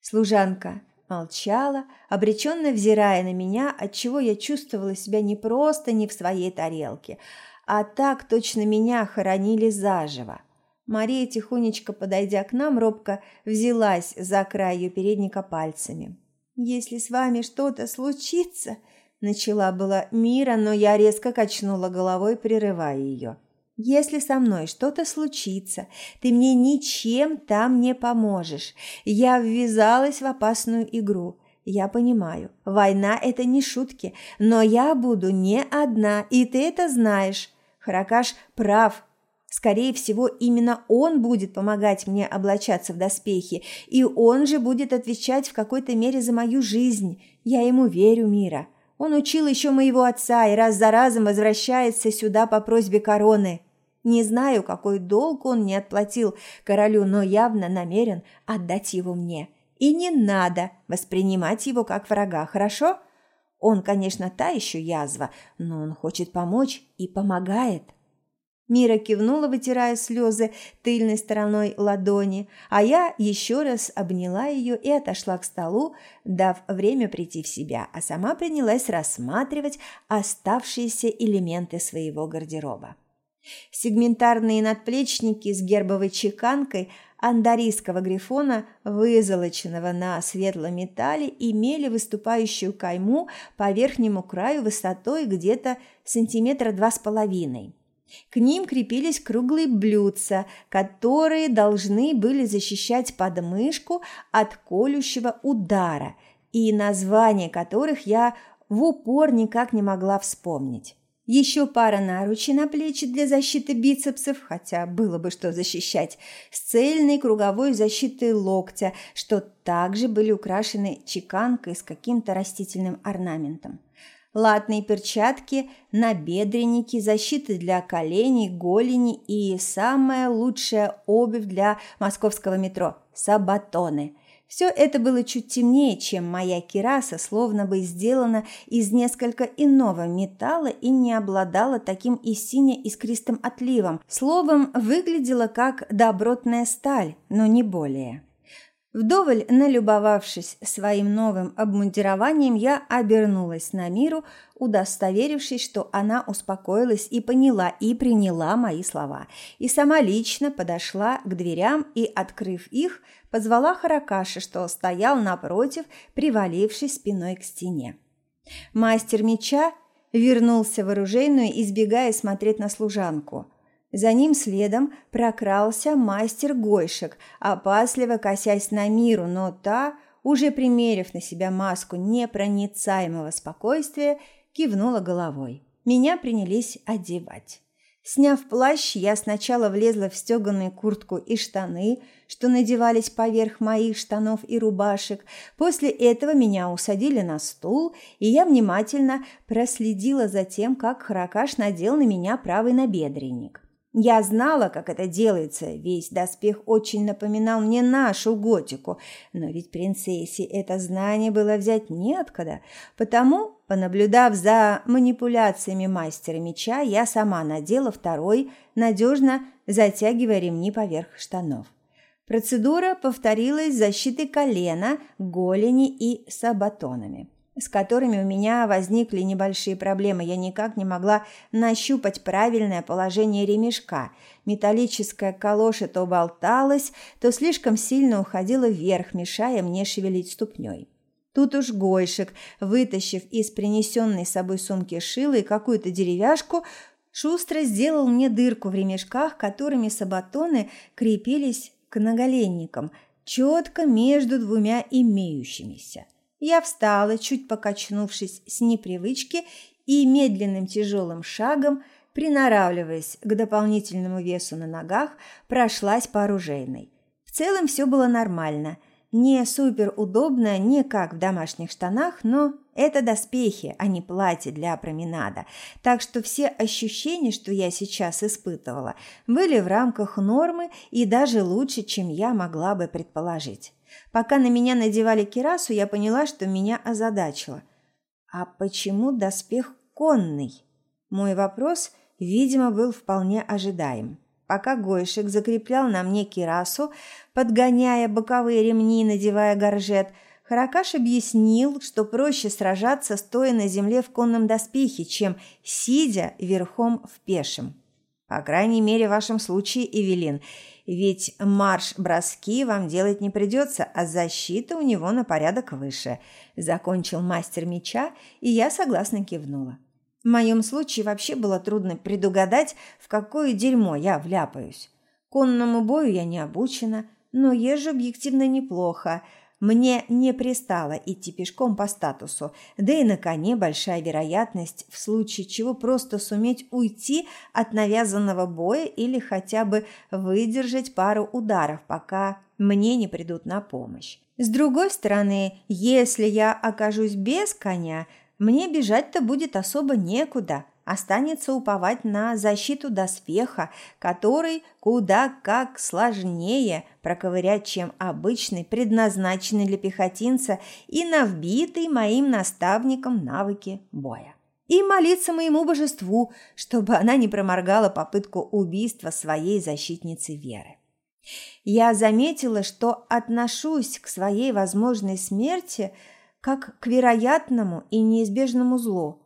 Служанка молчала, обреченно взирая на меня, отчего я чувствовала себя не просто не в своей тарелке, а так точно меня хоронили заживо. Мария, тихонечко подойдя к нам, робко взялась за край ее передника пальцами. «Если с вами что-то случится...» Начала была Мира, но я резко качнула головой, прерывая ее. «Если со мной что-то случится, ты мне ничем там не поможешь. Я ввязалась в опасную игру. Я понимаю, война – это не шутки, но я буду не одна, и ты это знаешь. Харакаш прав. Скорее всего, именно он будет помогать мне облачаться в доспехи, и он же будет отвечать в какой-то мере за мою жизнь. Я ему верю, Мира». Он учил еще моего отца и раз за разом возвращается сюда по просьбе короны. Не знаю, какой долг он не отплатил королю, но явно намерен отдать его мне. И не надо воспринимать его как врага, хорошо? Он, конечно, та еще язва, но он хочет помочь и помогает. Мира кивнула, вытирая слезы тыльной стороной ладони, а я еще раз обняла ее и отошла к столу, дав время прийти в себя, а сама принялась рассматривать оставшиеся элементы своего гардероба. Сегментарные надплечники с гербовой чеканкой андарийского грифона, вызолоченного на светлом металле, имели выступающую кайму по верхнему краю высотой где-то сантиметра два с половиной. К ним крепились круглые блюдца, которые должны были защищать подмышку от колющего удара, и название которых я в упор никак не могла вспомнить. Еще пара наручей на плечи для защиты бицепсов, хотя было бы что защищать, с цельной круговой защитой локтя, что также были украшены чеканкой с каким-то растительным орнаментом латные перчатки, набедренники, защиты для коленей, голени и самая лучшая обувь для московского метро – сабатоны. Все это было чуть темнее, чем моя кираса, словно бы сделана из несколько иного металла и не обладала таким и сине-искристым отливом. Словом, выглядела как добротная сталь, но не более. Вдоволь налюбовавшись своим новым обмундированием, я обернулась на миру, удостоверившись, что она успокоилась и поняла и приняла мои слова, и сама лично подошла к дверям и, открыв их, позвала Харакаши, что стоял напротив, привалившись спиной к стене. Мастер меча вернулся в оружейную, избегая смотреть на служанку – за ним следом прокрался мастер Гойшек, опасливо косясь на миру, но та уже примерив на себя маску непроницаемого спокойствия, кивнула головой. Меня принялись одевать. Сняв плащ, я сначала влезла в стеганую куртку и штаны, что надевались поверх моих штанов и рубашек. После этого меня усадили на стул, и я внимательно проследила за тем, как Харакаш надел на меня правый набедренник. Я знала, как это делается, весь доспех очень напоминал мне нашу готику, но ведь принцессе это знание было взять неоткуда, потому, понаблюдав за манипуляциями мастера меча, я сама надела второй, надежно затягивая ремни поверх штанов. Процедура повторилась с защитой колена, голени и сабатонами с которыми у меня возникли небольшие проблемы. Я никак не могла нащупать правильное положение ремешка. Металлическая калоша то болталась, то слишком сильно уходила вверх, мешая мне шевелить ступней. Тут уж Гойшик, вытащив из принесенной с собой сумки шило и какую-то деревяшку, шустро сделал мне дырку в ремешках, которыми сабатоны крепились к наголенникам, четко между двумя имеющимися. Я встала, чуть покачнувшись с непривычки, и медленным тяжелым шагом, приноравливаясь к дополнительному весу на ногах, прошлась по оружейной. В целом все было нормально. Не супер удобно, не как в домашних штанах, но это доспехи, а не платье для променада. Так что все ощущения, что я сейчас испытывала, были в рамках нормы и даже лучше, чем я могла бы предположить. Пока на меня надевали кирасу, я поняла, что меня озадачило. А почему доспех конный? Мой вопрос, видимо, был вполне ожидаем. Пока Гойшик закреплял на мне кирасу, подгоняя боковые ремни, надевая горжет, Харакаш объяснил, что проще сражаться, стоя на земле в конном доспехе, чем сидя верхом в пешем. По крайней мере, в вашем случае, Эвелин – ведь марш-броски вам делать не придется, а защита у него на порядок выше. Закончил мастер меча, и я согласно кивнула. В моем случае вообще было трудно предугадать, в какое дерьмо я вляпаюсь. Конному бою я не обучена, но езжу объективно неплохо – мне не пристало идти пешком по статусу, да и на коне большая вероятность в случае чего просто суметь уйти от навязанного боя или хотя бы выдержать пару ударов, пока мне не придут на помощь. С другой стороны, если я окажусь без коня, мне бежать-то будет особо некуда – Останется уповать на защиту доспеха, который куда как сложнее проковырять, чем обычный, предназначенный для пехотинца и на вбитый моим наставником навыки боя. И молиться моему божеству, чтобы она не проморгала попытку убийства своей защитницы Веры. Я заметила, что отношусь к своей возможной смерти как к вероятному и неизбежному злу.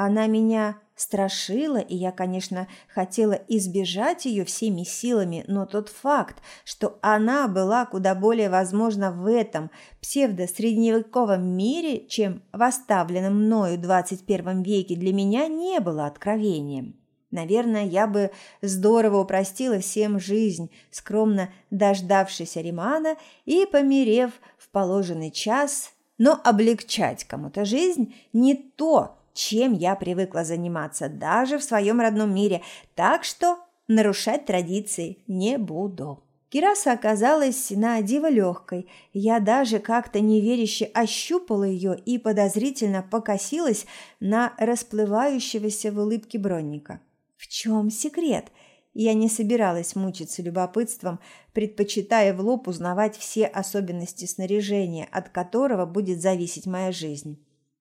Она меня страшила, и я, конечно, хотела избежать ее всеми силами, но тот факт, что она была куда более возможна в этом псевдо-средневековом мире, чем в оставленном мною в 21 веке, для меня не было откровением. Наверное, я бы здорово упростила всем жизнь, скромно дождавшись Римана и померев в положенный час, но облегчать кому-то жизнь не то, чем я привыкла заниматься даже в своем родном мире, так что нарушать традиции не буду. Кираса оказалась на диво легкой. Я даже как-то неверяще ощупала ее и подозрительно покосилась на расплывающегося в улыбке бронника. В чем секрет? Я не собиралась мучиться любопытством, предпочитая в лоб узнавать все особенности снаряжения, от которого будет зависеть моя жизнь.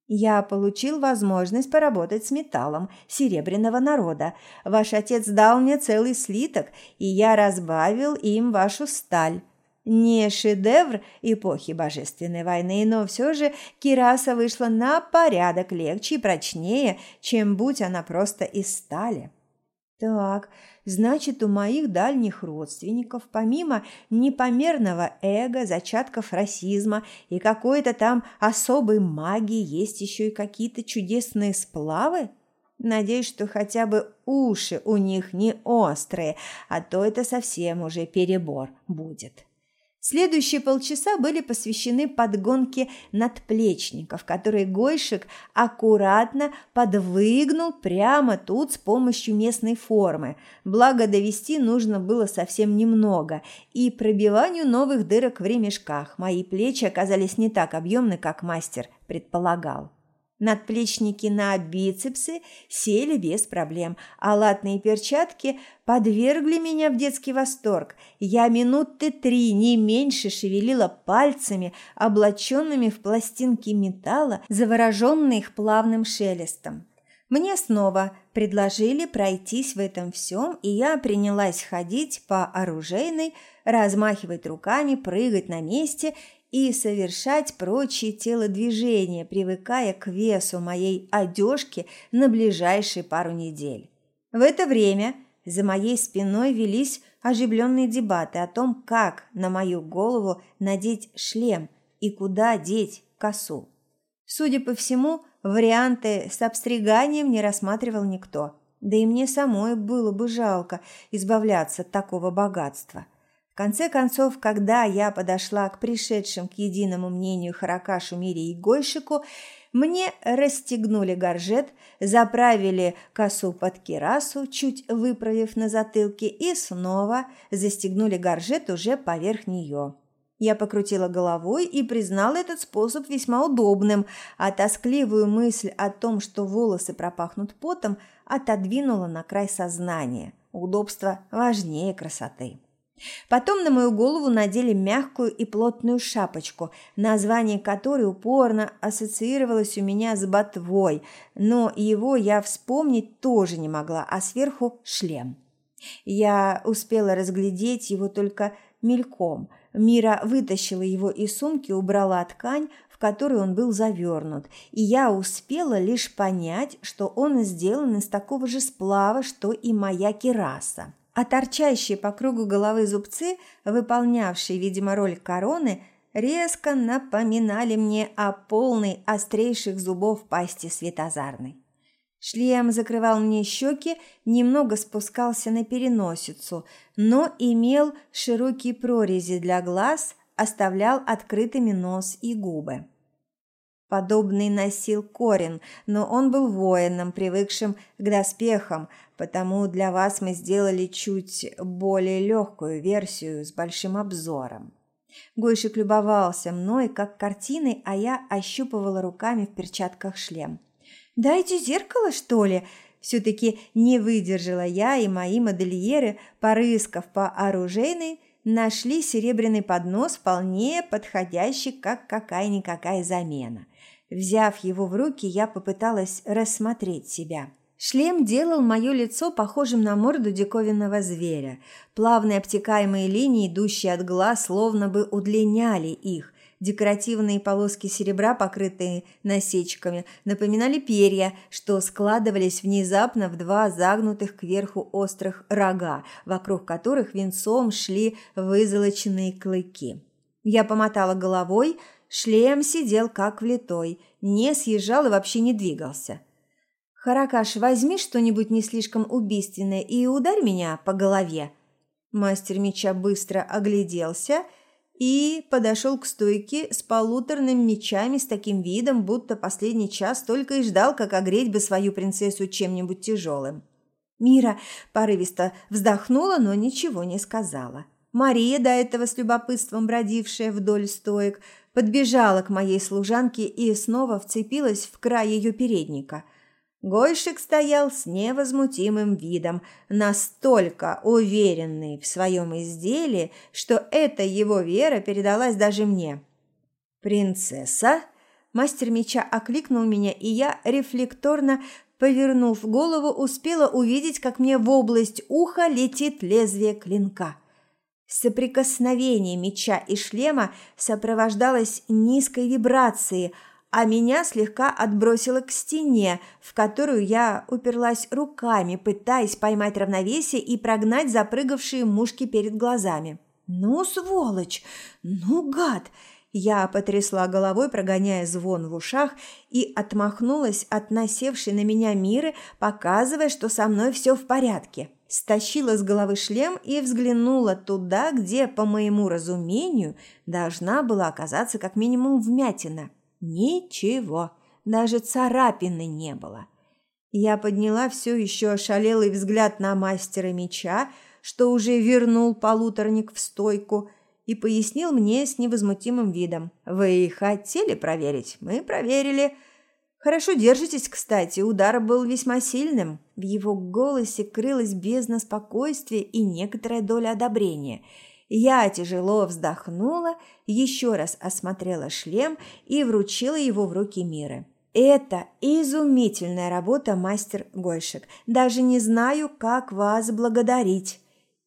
Я получил возможность поработать с металлом серебряного народа. Ваш отец дал мне целый слиток, и я разбавил им вашу сталь. Не шедевр эпохи Божественной войны, но все же кираса вышла на порядок легче и прочнее, чем будь она просто из стали. Так, значит, у моих дальних родственников, помимо непомерного эго, зачатков расизма и какой-то там особой магии, есть еще и какие-то чудесные сплавы? Надеюсь, что хотя бы уши у них не острые, а то это совсем уже перебор будет. Следующие полчаса были посвящены подгонке надплечников, которые Гойшик аккуратно подвыгнул прямо тут с помощью местной формы. Благо, довести нужно было совсем немного, и пробиванию новых дырок в ремешках мои плечи оказались не так объемны, как мастер предполагал. Надплечники на бицепсы сели без проблем, а латные перчатки подвергли меня в детский восторг. Я минуты три, не меньше, шевелила пальцами, облаченными в пластинки металла, завороженные их плавным шелестом. Мне снова предложили пройтись в этом всем, и я принялась ходить по оружейной, размахивать руками, прыгать на месте и совершать прочие телодвижения, привыкая к весу моей одежки на ближайшие пару недель. В это время за моей спиной велись оживленные дебаты о том, как на мою голову надеть шлем и куда деть косу. Судя по всему, варианты с обстриганием не рассматривал никто. Да и мне самой было бы жалко избавляться от такого богатства – конце концов, когда я подошла к пришедшим к единому мнению Харакашу Мире и Гойшику, мне расстегнули горжет, заправили косу под кирасу, чуть выправив на затылке, и снова застегнули горжет уже поверх нее. Я покрутила головой и признала этот способ весьма удобным, а тоскливую мысль о том, что волосы пропахнут потом, отодвинула на край сознания. Удобство важнее красоты. Потом на мою голову надели мягкую и плотную шапочку, название которой упорно ассоциировалось у меня с ботвой, но его я вспомнить тоже не могла, а сверху шлем. Я успела разглядеть его только мельком. Мира вытащила его из сумки, убрала ткань, в которую он был завернут, и я успела лишь понять, что он сделан из такого же сплава, что и моя кераса а торчащие по кругу головы зубцы, выполнявшие, видимо, роль короны, резко напоминали мне о полной острейших зубов пасти светозарной. Шлем закрывал мне щеки, немного спускался на переносицу, но имел широкие прорези для глаз, оставлял открытыми нос и губы. Подобный носил Корин, но он был воином, привыкшим к доспехам, потому для вас мы сделали чуть более легкую версию с большим обзором. Гойшик любовался мной, как картиной, а я ощупывала руками в перчатках шлем. «Дайте зеркало, что ли?» Все-таки не выдержала я, и мои модельеры, порыскав по оружейной, нашли серебряный поднос, вполне подходящий, как какая-никакая замена – Взяв его в руки, я попыталась рассмотреть себя. Шлем делал мое лицо похожим на морду диковинного зверя. Плавные обтекаемые линии, идущие от глаз, словно бы удлиняли их. Декоративные полоски серебра, покрытые насечками, напоминали перья, что складывались внезапно в два загнутых кверху острых рога, вокруг которых венцом шли вызолоченные клыки. Я помотала головой – Шлем сидел как влитой, не съезжал и вообще не двигался. «Харакаш, возьми что-нибудь не слишком убийственное и ударь меня по голове». Мастер меча быстро огляделся и подошел к стойке с полуторными мечами с таким видом, будто последний час только и ждал, как огреть бы свою принцессу чем-нибудь тяжелым. Мира порывисто вздохнула, но ничего не сказала. Мария, до этого с любопытством бродившая вдоль стоек, подбежала к моей служанке и снова вцепилась в край ее передника. Гойшик стоял с невозмутимым видом, настолько уверенный в своем изделии, что эта его вера передалась даже мне. «Принцесса?» Мастер меча окликнул меня, и я, рефлекторно повернув голову, успела увидеть, как мне в область уха летит лезвие клинка – Соприкосновение меча и шлема сопровождалось низкой вибрацией, а меня слегка отбросило к стене, в которую я уперлась руками, пытаясь поймать равновесие и прогнать запрыгавшие мушки перед глазами. «Ну, сволочь! Ну, гад!» Я потрясла головой, прогоняя звон в ушах, и отмахнулась от насевшей на меня Миры, показывая, что со мной все в порядке. Стащила с головы шлем и взглянула туда, где, по моему разумению, должна была оказаться как минимум вмятина. Ничего, даже царапины не было. Я подняла все еще ошалелый взгляд на мастера меча, что уже вернул полуторник в стойку, и пояснил мне с невозмутимым видом. «Вы хотели проверить? Мы проверили. Хорошо держитесь, кстати, удар был весьма сильным». В его голосе крылась бездна спокойствия и некоторая доля одобрения. Я тяжело вздохнула, еще раз осмотрела шлем и вручила его в руки Миры. Это изумительная работа, мастер Гойшек. Даже не знаю, как вас благодарить.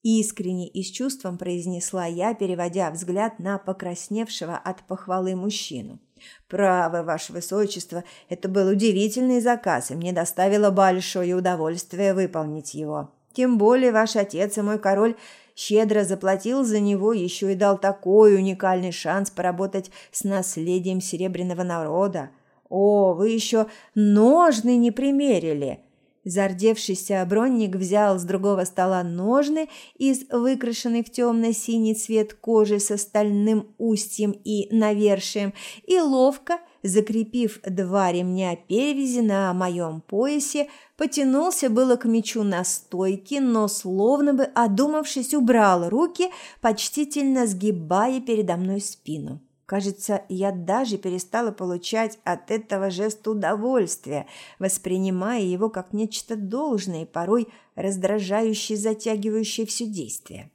Искренне и с чувством произнесла я, переводя взгляд на покрасневшего от похвалы мужчину. «Право, ваше высочество, это был удивительный заказ, и мне доставило большое удовольствие выполнить его. Тем более ваш отец и мой король щедро заплатил за него, еще и дал такой уникальный шанс поработать с наследием серебряного народа. «О, вы еще ножны не примерили!» Зардевшийся бронник взял с другого стола ножны из выкрашенной в темно-синий цвет кожи с стальным устьем и навершием и ловко, закрепив два ремня перевязи на моем поясе, потянулся было к мечу на стойке, но словно бы, одумавшись, убрал руки, почтительно сгибая передо мной спину. Кажется, я даже перестала получать от этого жеста удовольствие, воспринимая его как нечто должное и порой раздражающее, затягивающее все действие.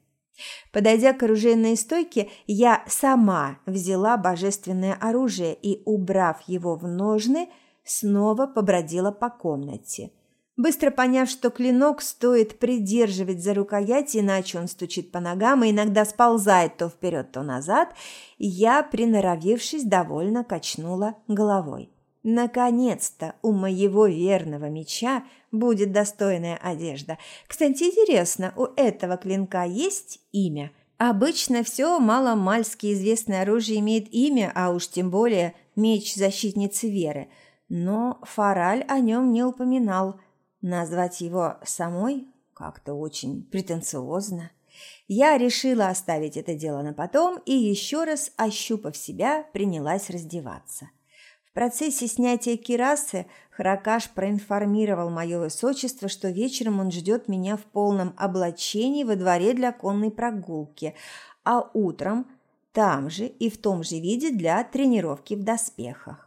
Подойдя к оружейной стойке, я сама взяла божественное оружие и, убрав его в ножны, снова побродила по комнате – Быстро поняв, что клинок стоит придерживать за рукоять, иначе он стучит по ногам и иногда сползает то вперед, то назад, я, приноровившись, довольно качнула головой. Наконец-то у моего верного меча будет достойная одежда. Кстати, интересно, у этого клинка есть имя? Обычно все маломальски известное оружие имеет имя, а уж тем более меч защитницы веры. Но Фараль о нем не упоминал – Назвать его самой как-то очень претенциозно. Я решила оставить это дело на потом и еще раз, ощупав себя, принялась раздеваться. В процессе снятия кирасы Харакаш проинформировал мое высочество, что вечером он ждет меня в полном облачении во дворе для конной прогулки, а утром там же и в том же виде для тренировки в доспехах.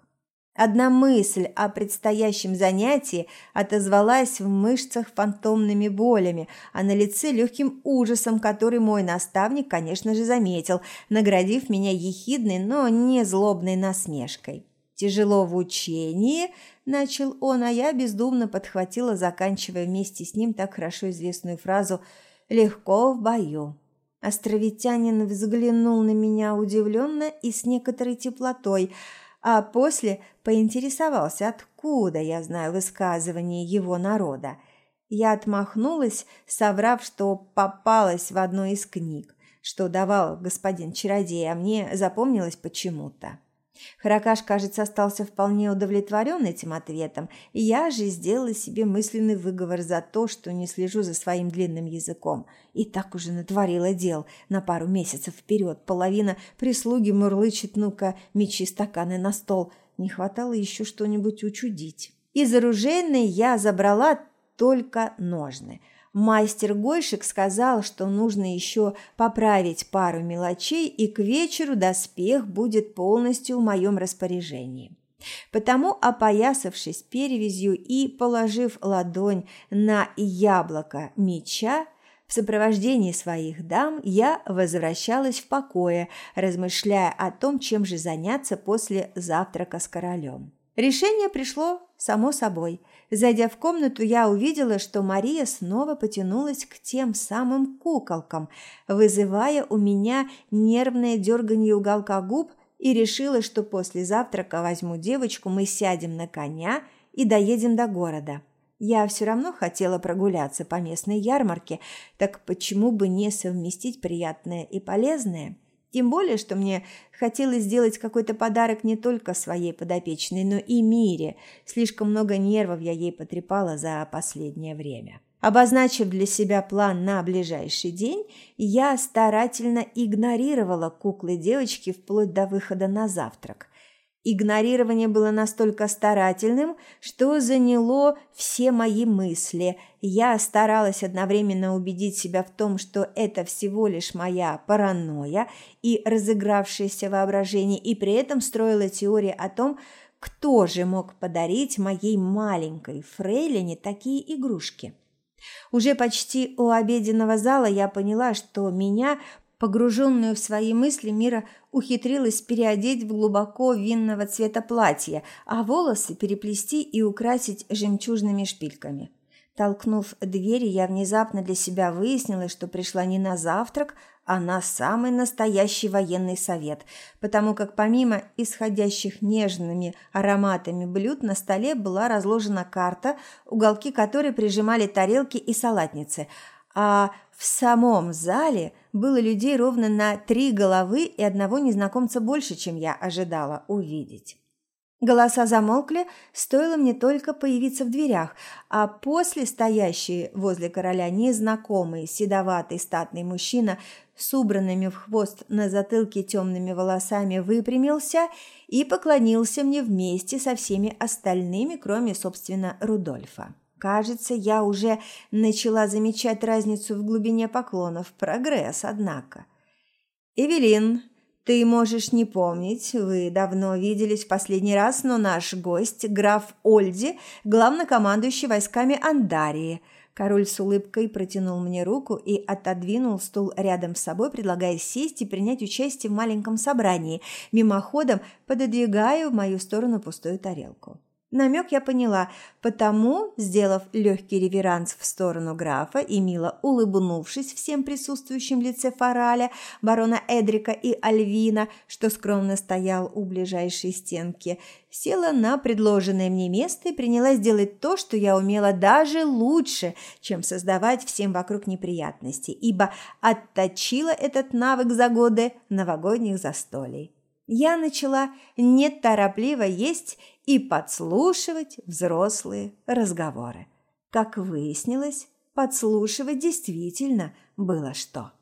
Одна мысль о предстоящем занятии отозвалась в мышцах фантомными болями, а на лице легким ужасом, который мой наставник, конечно же, заметил, наградив меня ехидной, но не злобной насмешкой. «Тяжело в учении», – начал он, а я бездумно подхватила, заканчивая вместе с ним так хорошо известную фразу «легко в бою». Островитянин взглянул на меня удивленно и с некоторой теплотой – а после поинтересовался, откуда я знаю высказывания его народа. Я отмахнулась, соврав, что попалась в одну из книг, что давал господин чародей, а мне запомнилось почему-то. Харакаш, кажется, остался вполне удовлетворен этим ответом, и я же сделала себе мысленный выговор за то, что не слежу за своим длинным языком. И так уже натворила дел на пару месяцев вперед. Половина прислуги мурлычет «ну-ка, мечи стаканы на стол». Не хватало еще что-нибудь учудить. Из оружейной я забрала только ножны – Мастер Гойшик сказал, что нужно еще поправить пару мелочей, и к вечеру доспех будет полностью в моем распоряжении. Потому, опоясавшись перевязью и положив ладонь на яблоко меча, в сопровождении своих дам я возвращалась в покое, размышляя о том, чем же заняться после завтрака с королем. Решение пришло само собой. Зайдя в комнату, я увидела, что Мария снова потянулась к тем самым куколкам, вызывая у меня нервное дерганье уголка губ и решила, что после завтрака возьму девочку, мы сядем на коня и доедем до города. Я все равно хотела прогуляться по местной ярмарке, так почему бы не совместить приятное и полезное – Тем более, что мне хотелось сделать какой-то подарок не только своей подопечной, но и Мире. Слишком много нервов я ей потрепала за последнее время. Обозначив для себя план на ближайший день, я старательно игнорировала куклы девочки вплоть до выхода на завтрак. Игнорирование было настолько старательным, что заняло все мои мысли. Я старалась одновременно убедить себя в том, что это всего лишь моя паранойя и разыгравшееся воображение, и при этом строила теории о том, кто же мог подарить моей маленькой фрейлине такие игрушки. Уже почти у обеденного зала я поняла, что меня, погруженную в свои мысли, Мира ухитрилась переодеть в глубоко винного цвета платье, а волосы переплести и украсить жемчужными шпильками. Толкнув двери, я внезапно для себя выяснила, что пришла не на завтрак, а на самый настоящий военный совет, потому как помимо исходящих нежными ароматами блюд на столе была разложена карта, уголки которой прижимали тарелки и салатницы, а в самом зале было людей ровно на три головы и одного незнакомца больше, чем я ожидала увидеть. Голоса замолкли, стоило мне только появиться в дверях, а после стоящий возле короля незнакомый седоватый статный мужчина с убранными в хвост на затылке темными волосами выпрямился и поклонился мне вместе со всеми остальными, кроме, собственно, Рудольфа. Кажется, я уже начала замечать разницу в глубине поклонов. Прогресс, однако. «Эвелин, ты можешь не помнить, вы давно виделись в последний раз, но наш гость, граф Ольди, главнокомандующий войсками Андарии. Король с улыбкой протянул мне руку и отодвинул стул рядом с собой, предлагая сесть и принять участие в маленьком собрании, мимоходом пододвигая в мою сторону пустую тарелку. Намек я поняла, потому, сделав легкий реверанс в сторону графа и мило улыбнувшись всем присутствующим в лице Фараля, барона Эдрика и Альвина, что скромно стоял у ближайшей стенки, села на предложенное мне место и принялась делать то, что я умела даже лучше, чем создавать всем вокруг неприятности, ибо отточила этот навык за годы новогодних застолий. Я начала неторопливо есть и подслушивать взрослые разговоры. Как выяснилось, подслушивать действительно было что.